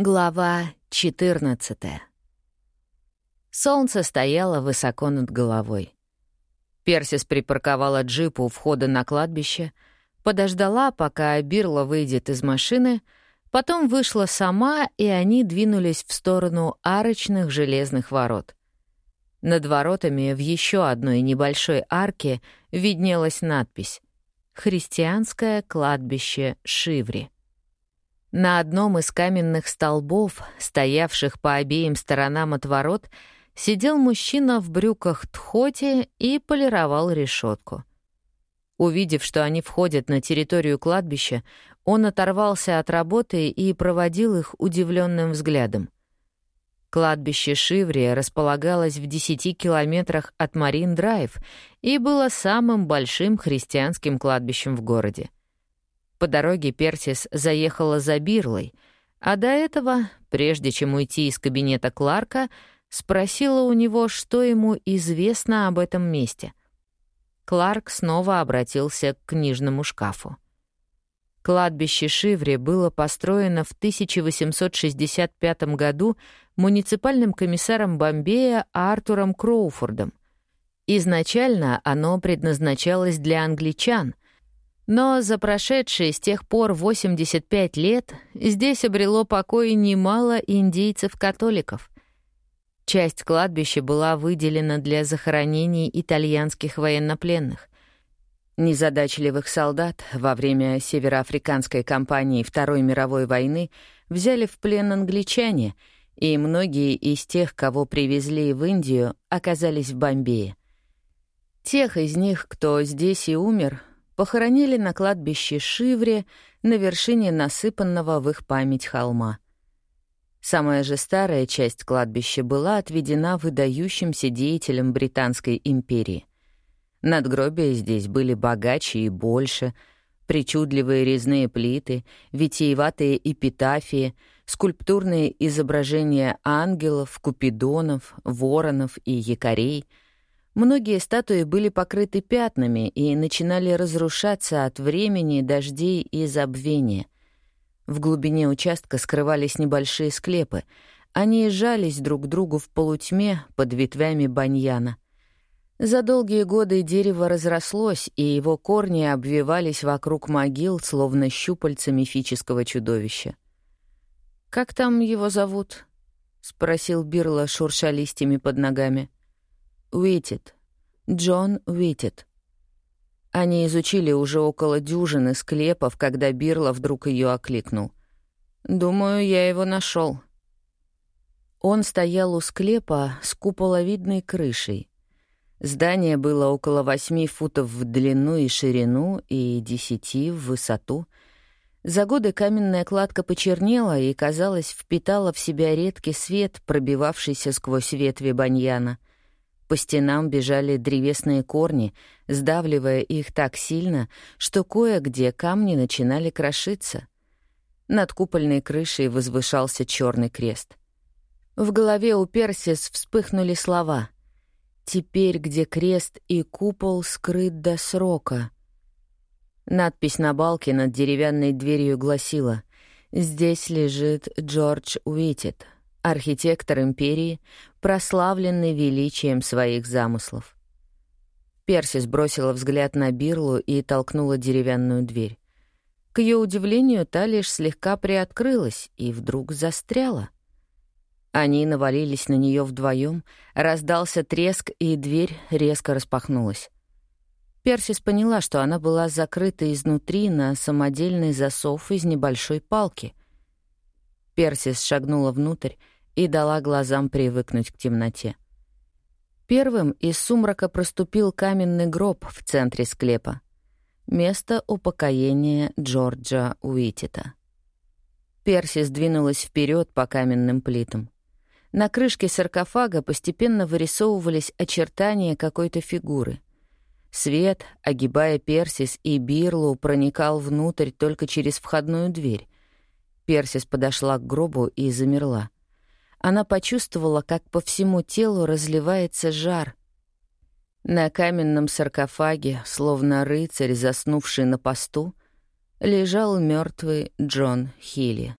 Глава 14 Солнце стояло высоко над головой. Персис припарковала джип у входа на кладбище, подождала, пока Бирла выйдет из машины, потом вышла сама, и они двинулись в сторону арочных железных ворот. Над воротами в еще одной небольшой арке виднелась надпись «Христианское кладбище Шиври». На одном из каменных столбов, стоявших по обеим сторонам от ворот, сидел мужчина в брюках тхоти и полировал решетку. Увидев, что они входят на территорию кладбища, он оторвался от работы и проводил их удивленным взглядом. Кладбище Шиври располагалось в 10 километрах от Марин-Драйв и было самым большим христианским кладбищем в городе. По дороге Персис заехала за Бирлой, а до этого, прежде чем уйти из кабинета Кларка, спросила у него, что ему известно об этом месте. Кларк снова обратился к книжному шкафу. Кладбище Шиври было построено в 1865 году муниципальным комиссаром Бомбея Артуром Кроуфордом. Изначально оно предназначалось для англичан — но за прошедшие с тех пор 85 лет здесь обрело покой немало индейцев-католиков. Часть кладбища была выделена для захоронений итальянских военнопленных. Незадачливых солдат во время североафриканской кампании Второй мировой войны взяли в плен англичане, и многие из тех, кого привезли в Индию, оказались в Бомбее. Тех из них, кто здесь и умер, похоронили на кладбище Шивре на вершине насыпанного в их память холма. Самая же старая часть кладбища была отведена выдающимся деятелям Британской империи. Надгробия здесь были богаче и больше, причудливые резные плиты, витиеватые эпитафии, скульптурные изображения ангелов, купидонов, воронов и якорей — Многие статуи были покрыты пятнами и начинали разрушаться от времени, дождей и забвения. В глубине участка скрывались небольшие склепы. Они жались друг к другу в полутьме под ветвями баньяна. За долгие годы дерево разрослось, и его корни обвивались вокруг могил, словно щупальца мифического чудовища. «Как там его зовут?» — спросил Бирла, шурша листьями под ногами. — Уитит. Джон Уитит. Они изучили уже около дюжины склепов, когда Бирла вдруг ее окликнул. «Думаю, я его нашел. Он стоял у склепа с куполовидной крышей. Здание было около восьми футов в длину и ширину и десяти в высоту. За годы каменная кладка почернела и, казалось, впитала в себя редкий свет, пробивавшийся сквозь ветви баньяна — по стенам бежали древесные корни, сдавливая их так сильно, что кое-где камни начинали крошиться. Над купольной крышей возвышался черный крест. В голове у Персис вспыхнули слова. «Теперь, где крест и купол скрыт до срока». Надпись на балке над деревянной дверью гласила «Здесь лежит Джордж Уитет, архитектор империи, прославленный величием своих замыслов. Персис бросила взгляд на Бирлу и толкнула деревянную дверь. К ее удивлению, та лишь слегка приоткрылась и вдруг застряла. Они навалились на нее вдвоем, раздался треск, и дверь резко распахнулась. Персис поняла, что она была закрыта изнутри на самодельный засов из небольшой палки. Персис шагнула внутрь и дала глазам привыкнуть к темноте. Первым из сумрака проступил каменный гроб в центре склепа. Место упокоения Джорджа Уитита. Персис двинулась вперед по каменным плитам. На крышке саркофага постепенно вырисовывались очертания какой-то фигуры. Свет, огибая Персис и Бирлу, проникал внутрь только через входную дверь. Персис подошла к гробу и замерла. Она почувствовала, как по всему телу разливается жар. На каменном саркофаге, словно рыцарь, заснувший на посту, лежал мертвый Джон Хилли.